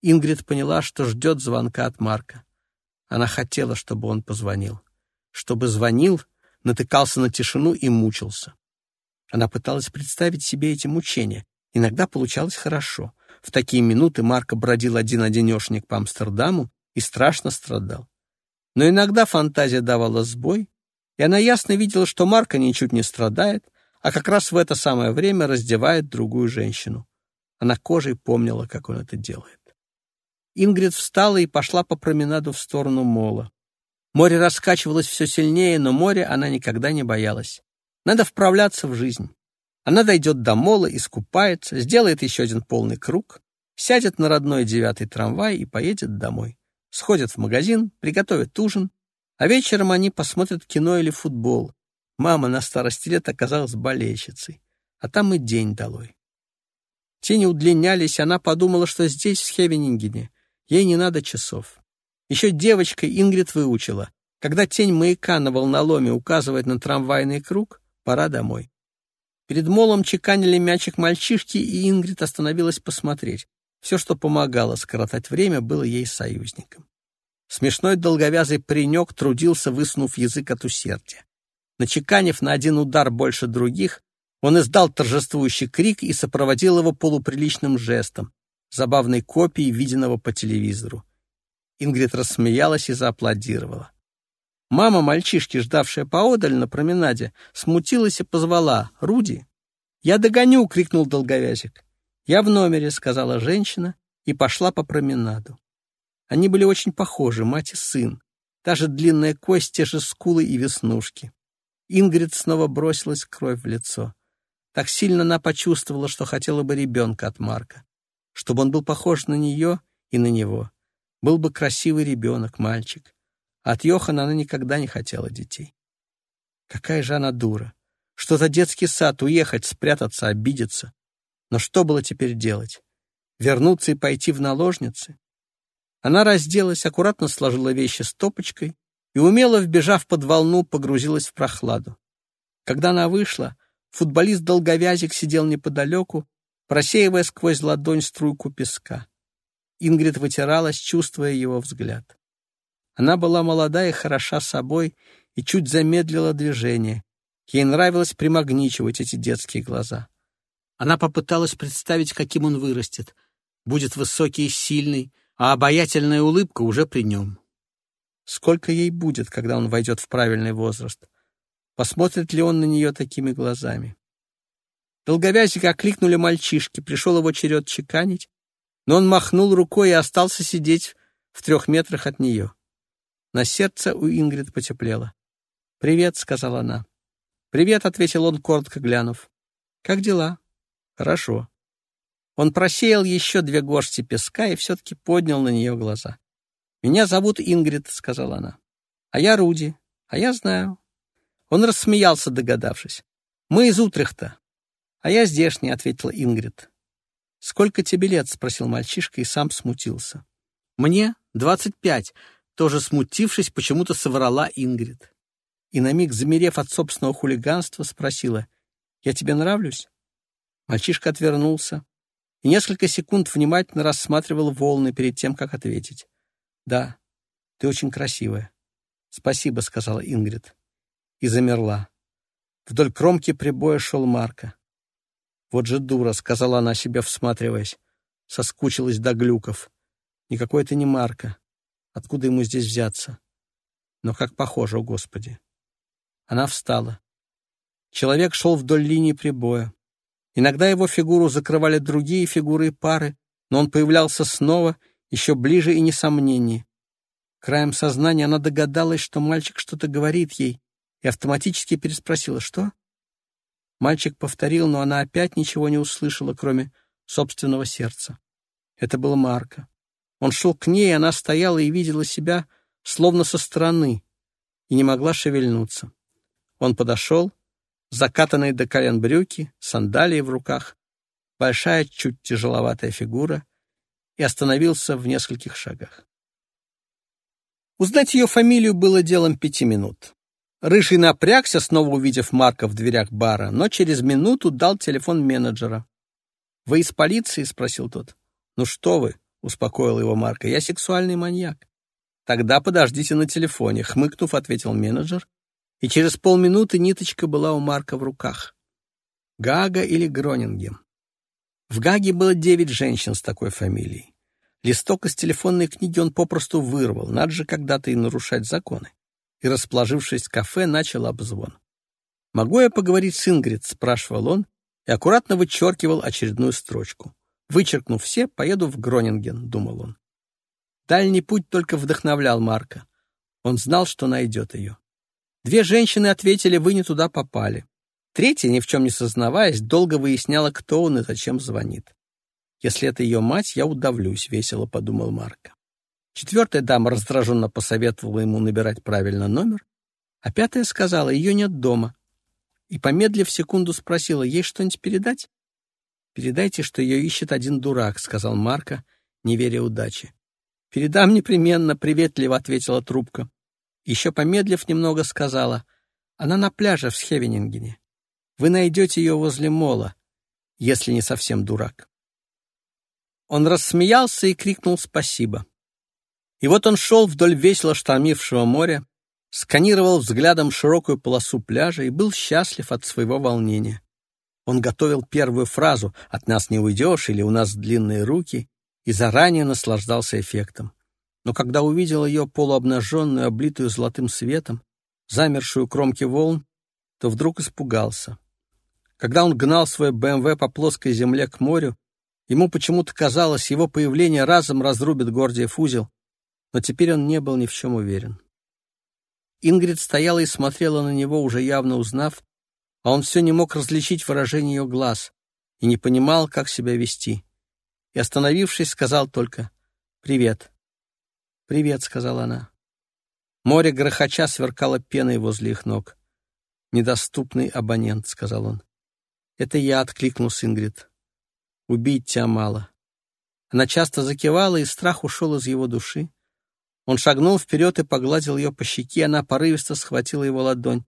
Speaker 1: Ингрид поняла, что ждет звонка от Марка. Она хотела, чтобы он позвонил. Чтобы звонил — натыкался на тишину и мучился. Она пыталась представить себе эти мучения. Иногда получалось хорошо. В такие минуты Марко бродил один-одинешник по Амстердаму и страшно страдал. Но иногда фантазия давала сбой, и она ясно видела, что Марко ничуть не страдает, а как раз в это самое время раздевает другую женщину. Она кожей помнила, как он это делает. Ингрид встала и пошла по променаду в сторону мола. Море раскачивалось все сильнее, но море она никогда не боялась. Надо вправляться в жизнь. Она дойдет до мола, искупается, сделает еще один полный круг, сядет на родной девятый трамвай и поедет домой. Сходит в магазин, приготовит ужин, а вечером они посмотрят кино или футбол. Мама на старости лет оказалась болельщицей, а там и день долой. Тени удлинялись, она подумала, что здесь, в Хевенингене, ей не надо часов. Еще девочкой Ингрид выучила, когда тень маяка на волноломе указывает на трамвайный круг, пора домой. Перед молом чеканили мячик мальчишки, и Ингрид остановилась посмотреть. Все, что помогало скоротать время, было ей союзником. Смешной долговязый паренек трудился, высунув язык от усердия. Начеканив на один удар больше других, он издал торжествующий крик и сопроводил его полуприличным жестом, забавной копией виденного по телевизору. Ингрид рассмеялась и зааплодировала. Мама мальчишки, ждавшая поодаль на променаде, смутилась и позвала «Руди». «Я догоню!» — крикнул долговязик. «Я в номере», — сказала женщина и пошла по променаду. Они были очень похожи, мать и сын. Та же длинная кость, те же скулы и веснушки. Ингрид снова бросилась кровь в лицо. Так сильно она почувствовала, что хотела бы ребенка от Марка. Чтобы он был похож на нее и на него. Был бы красивый ребенок, мальчик. От Йохана она никогда не хотела детей. Какая же она дура. Что за детский сад, уехать, спрятаться, обидеться. Но что было теперь делать? Вернуться и пойти в наложницы? Она разделась, аккуратно сложила вещи стопочкой и, умело вбежав под волну, погрузилась в прохладу. Когда она вышла, футболист-долговязик сидел неподалеку, просеивая сквозь ладонь струйку песка. Ингрид вытиралась, чувствуя его взгляд. Она была молода и хороша собой и чуть замедлила движение. Ей нравилось примагничивать эти детские глаза. Она попыталась представить, каким он вырастет. Будет высокий и сильный, а обаятельная улыбка уже при нем. Сколько ей будет, когда он войдет в правильный возраст? Посмотрит ли он на нее такими глазами? Долговязика окликнули мальчишки, пришел его черед чеканить, но он махнул рукой и остался сидеть в трех метрах от нее. На сердце у Ингрид потеплело. «Привет», — сказала она. «Привет», — ответил он, коротко глянув. «Как дела?» «Хорошо». Он просеял еще две горсти песка и все-таки поднял на нее глаза. «Меня зовут Ингрид», — сказала она. «А я Руди. А я знаю». Он рассмеялся, догадавшись. «Мы из Утрехта». «А я здешний», — ответила Ингрид. «Сколько тебе лет?» — спросил мальчишка и сам смутился. «Мне двадцать пять», тоже смутившись, почему-то соврала Ингрид. И на миг, замерев от собственного хулиганства, спросила, «Я тебе нравлюсь?» Мальчишка отвернулся и несколько секунд внимательно рассматривал волны перед тем, как ответить. «Да, ты очень красивая». «Спасибо», — сказала Ингрид. И замерла. Вдоль кромки прибоя шел Марка. «Вот же дура», — сказала она себе, всматриваясь. Соскучилась до глюков. «Никакой это не Марка. Откуда ему здесь взяться? Но как похоже, о Господи. Она встала. Человек шел вдоль линии прибоя. Иногда его фигуру закрывали другие фигуры и пары, но он появлялся снова, еще ближе и несомненнее. Краем сознания она догадалась, что мальчик что-то говорит ей, и автоматически переспросила «Что?». Мальчик повторил, но она опять ничего не услышала, кроме собственного сердца. Это был Марко. Он шел к ней, она стояла и видела себя словно со стороны и не могла шевельнуться. Он подошел, закатанные до колен брюки, сандалии в руках, большая, чуть тяжеловатая фигура, и остановился в нескольких шагах. Узнать ее фамилию было делом пяти минут. Рыжий напрягся, снова увидев Марка в дверях бара, но через минуту дал телефон менеджера. «Вы из полиции?» — спросил тот. «Ну что вы?» успокоил его Марко. «Я сексуальный маньяк». «Тогда подождите на телефоне», — хмыкнув, ответил менеджер. И через полминуты ниточка была у Марка в руках. Гага или Гронингем. В Гаге было девять женщин с такой фамилией. Листок из телефонной книги он попросту вырвал, надо же когда-то и нарушать законы. И, расположившись в кафе, начал обзвон. «Могу я поговорить с Ингрид?» — спрашивал он и аккуратно вычеркивал очередную строчку. Вычеркнув все, поеду в Гронинген, думал он. Дальний путь только вдохновлял Марка. Он знал, что найдет ее. Две женщины ответили, вы не туда попали. Третья, ни в чем не сознаваясь, долго выясняла, кто он и зачем звонит. «Если это ее мать, я удавлюсь», — весело подумал Марко. Четвертая дама раздраженно посоветовала ему набирать правильно номер, а пятая сказала, ее нет дома. И, помедлив секунду, спросила, ей что-нибудь передать? «Передайте, что ее ищет один дурак», — сказал Марко, не веря удачи. «Передам непременно», — приветливо ответила трубка. Еще помедлив немного, сказала, «Она на пляже в Схевенингене. Вы найдете ее возле мола, если не совсем дурак». Он рассмеялся и крикнул «Спасибо». И вот он шел вдоль весело штормившего моря, сканировал взглядом широкую полосу пляжа и был счастлив от своего волнения. Он готовил первую фразу «От нас не уйдешь» или «У нас длинные руки» и заранее наслаждался эффектом. Но когда увидел ее полуобнаженную, облитую золотым светом, замершую кромки волн, то вдруг испугался. Когда он гнал свой БМВ по плоской земле к морю, ему почему-то казалось, его появление разом разрубит Гордиев узел, но теперь он не был ни в чем уверен. Ингрид стояла и смотрела на него, уже явно узнав, а он все не мог различить выражение ее глаз и не понимал, как себя вести. И, остановившись, сказал только «Привет». «Привет», — сказала она. Море грохоча сверкало пеной возле их ног. «Недоступный абонент», — сказал он. «Это я», — откликнулся Ингрид. «Убить тебя мало». Она часто закивала, и страх ушел из его души. Он шагнул вперед и погладил ее по щеке, она порывисто схватила его ладонь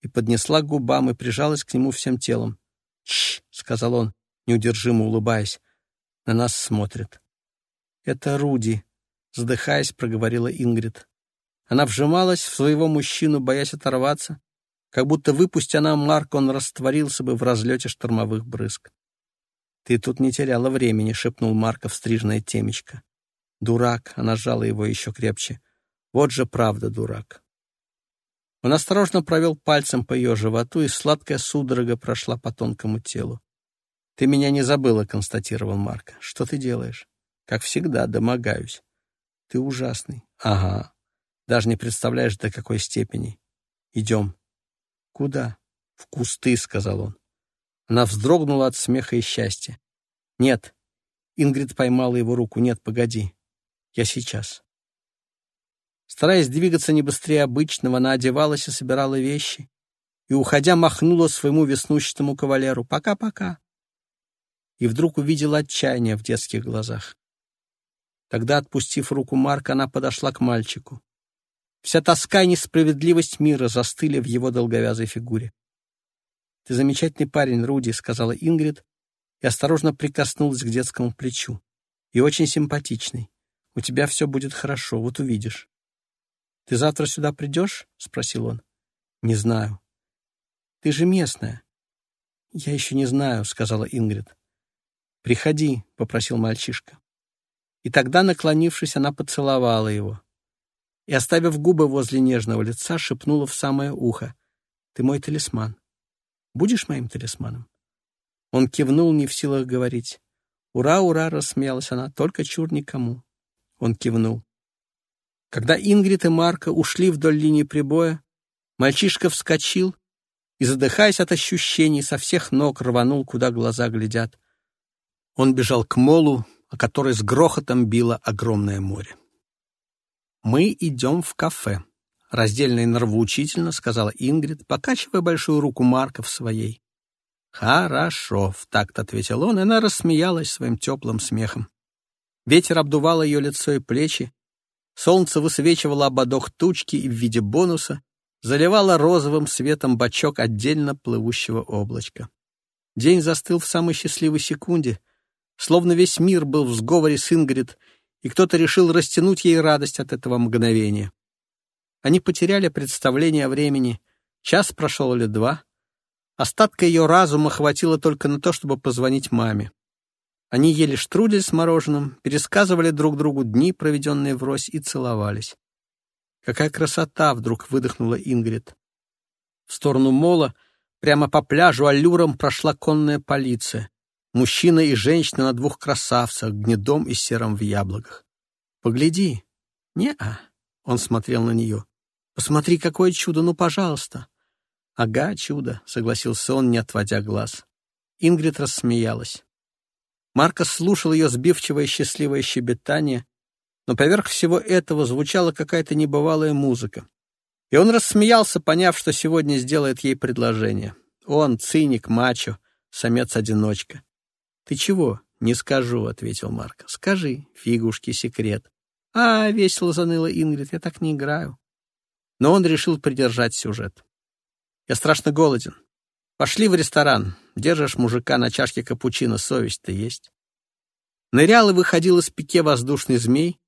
Speaker 1: и поднесла к губам и прижалась к нему всем телом. «Чш!» — сказал он, неудержимо улыбаясь. «На нас смотрит». «Это Руди», — задыхаясь, проговорила Ингрид. Она вжималась в своего мужчину, боясь оторваться, как будто, выпустя нам Марк, он растворился бы в разлете штормовых брызг. «Ты тут не теряла времени», — шепнул Марков стрижное темечко. Дурак, она сжала его еще крепче. Вот же правда дурак. Он осторожно провел пальцем по ее животу, и сладкая судорога прошла по тонкому телу. «Ты меня не забыла», — констатировал Марк. «Что ты делаешь?» «Как всегда, домогаюсь». «Ты ужасный». «Ага. Даже не представляешь, до какой степени. Идем». «Куда?» «В кусты», — сказал он. Она вздрогнула от смеха и счастья. «Нет». Ингрид поймала его руку. «Нет, погоди. Я сейчас. Стараясь двигаться не быстрее обычного, она одевалась и собирала вещи. И, уходя, махнула своему веснущатому кавалеру «пока-пока». И вдруг увидела отчаяние в детских глазах. Тогда, отпустив руку Марка, она подошла к мальчику. Вся тоска и несправедливость мира застыли в его долговязой фигуре. «Ты замечательный парень, Руди», — сказала Ингрид, и осторожно прикоснулась к детскому плечу. «И очень симпатичный. У тебя все будет хорошо, вот увидишь. Ты завтра сюда придешь? Спросил он. Не знаю. Ты же местная. Я еще не знаю, сказала Ингрид. Приходи, попросил мальчишка. И тогда, наклонившись, она поцеловала его. И, оставив губы возле нежного лица, шепнула в самое ухо. Ты мой талисман. Будешь моим талисманом? Он кивнул, не в силах говорить. «Ура, ура!» — рассмеялась она. «Только чур никому». Он кивнул. Когда Ингрид и Марка ушли вдоль линии прибоя, мальчишка вскочил и, задыхаясь от ощущений, со всех ног рванул, куда глаза глядят. Он бежал к молу, о который с грохотом било огромное море. «Мы идем в кафе», — раздельно и нравоучительно сказала Ингрид, покачивая большую руку Марка в своей. «Хорошо», — в такт ответил он, и она рассмеялась своим теплым смехом. Ветер обдувал ее лицо и плечи. Солнце высвечивало ободок тучки и в виде бонуса заливало розовым светом бочок отдельно плывущего облачка. День застыл в самой счастливой секунде, словно весь мир был в сговоре с Ингрид, и кто-то решил растянуть ей радость от этого мгновения. Они потеряли представление о времени. Час прошел или два. Остатка ее разума хватило только на то, чтобы позвонить маме. Они ели штрудель с мороженым, пересказывали друг другу дни, проведенные врозь, и целовались. «Какая красота!» — вдруг выдохнула Ингрид. В сторону мола, прямо по пляжу аллюром прошла конная полиция. Мужчина и женщина на двух красавцах, гнедом и сером в яблоках. «Погляди». «Не-а», — он смотрел на нее. «Посмотри, какое чудо, ну, пожалуйста». «Ага, чудо», — согласился он, не отводя глаз. Ингрид рассмеялась. Марка слушал ее сбивчивое счастливое щебетание, но поверх всего этого звучала какая-то небывалая музыка. И он рассмеялся, поняв, что сегодня сделает ей предложение. Он, циник, мачо, самец-одиночка. «Ты чего?» «Не скажу», — ответил Марк. «Скажи, фигушки, секрет». «А, весело заныла Ингрид, я так не играю». Но он решил придержать сюжет. «Я страшно голоден. Пошли в ресторан. Держишь мужика на чашке капучино, совесть-то есть». Нырял и выходил из пике воздушный змей,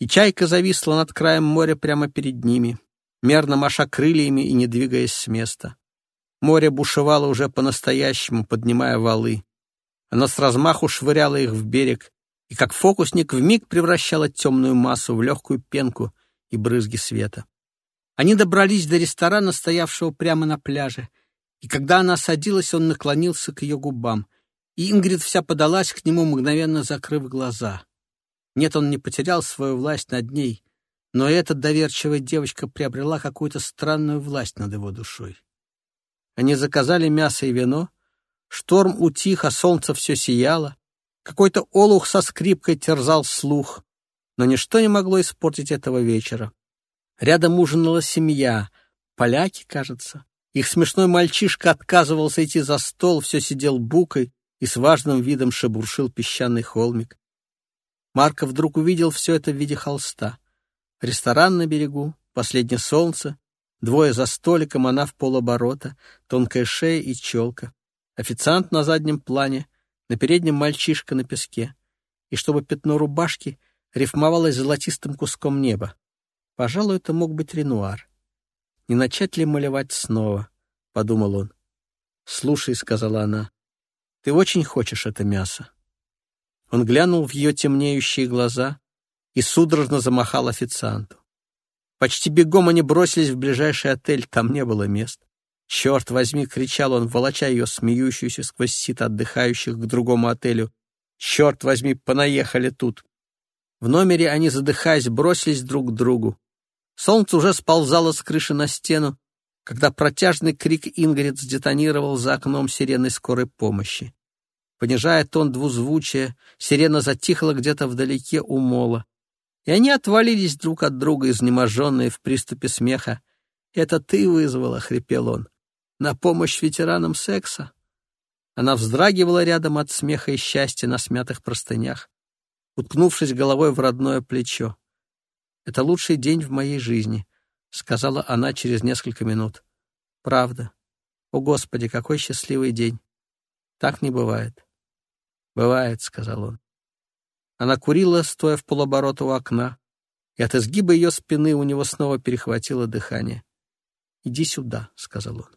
Speaker 1: и чайка зависла над краем моря прямо перед ними, мерно маша крыльями и не двигаясь с места. Море бушевало уже по-настоящему, поднимая валы. Оно с размаху швыряло их в берег, и как фокусник вмиг превращало темную массу в легкую пенку и брызги света. Они добрались до ресторана, стоявшего прямо на пляже, и когда она садилась, он наклонился к ее губам, и Ингрид вся подалась к нему, мгновенно закрыв глаза. Нет, он не потерял свою власть над ней, но эта доверчивая девочка приобрела какую-то странную власть над его душой. Они заказали мясо и вино, шторм утих, а солнце все сияло, какой-то олух со скрипкой терзал слух, но ничто не могло испортить этого вечера. Рядом ужинала семья, поляки, кажется. Их смешной мальчишка отказывался идти за стол, все сидел букой и с важным видом шебуршил песчаный холмик. Марко вдруг увидел все это в виде холста. Ресторан на берегу, последнее солнце, двое за столиком, она в полоборота, тонкая шея и челка, официант на заднем плане, на переднем мальчишка на песке, и чтобы пятно рубашки рифмовалось золотистым куском неба. Пожалуй, это мог быть Ренуар. Не начать ли малевать снова? — подумал он. «Слушай», — сказала она, — «ты очень хочешь это мясо?» Он глянул в ее темнеющие глаза и судорожно замахал официанту. Почти бегом они бросились в ближайший отель, там не было мест. «Черт возьми!» — кричал он, волоча ее, смеющуюся сквозь сит отдыхающих к другому отелю. «Черт возьми, понаехали тут!» В номере они, задыхаясь, бросились друг к другу. Солнце уже сползало с крыши на стену, когда протяжный крик Ингрид сдетонировал за окном сирены скорой помощи. Понижая тон двузвучия, сирена затихла где-то вдалеке у мола. И они отвалились друг от друга, изнеможенные в приступе смеха. «Это ты вызвала», — хрипел он, — «на помощь ветеранам секса». Она вздрагивала рядом от смеха и счастья на смятых простынях, уткнувшись головой в родное плечо. «Это лучший день в моей жизни», — сказала она через несколько минут. «Правда. О, Господи, какой счастливый день! Так не бывает. «Бывает», — сказал он. Она курила, стоя в полоборота у окна, и от изгиба ее спины у него снова перехватило дыхание. «Иди сюда», — сказал он.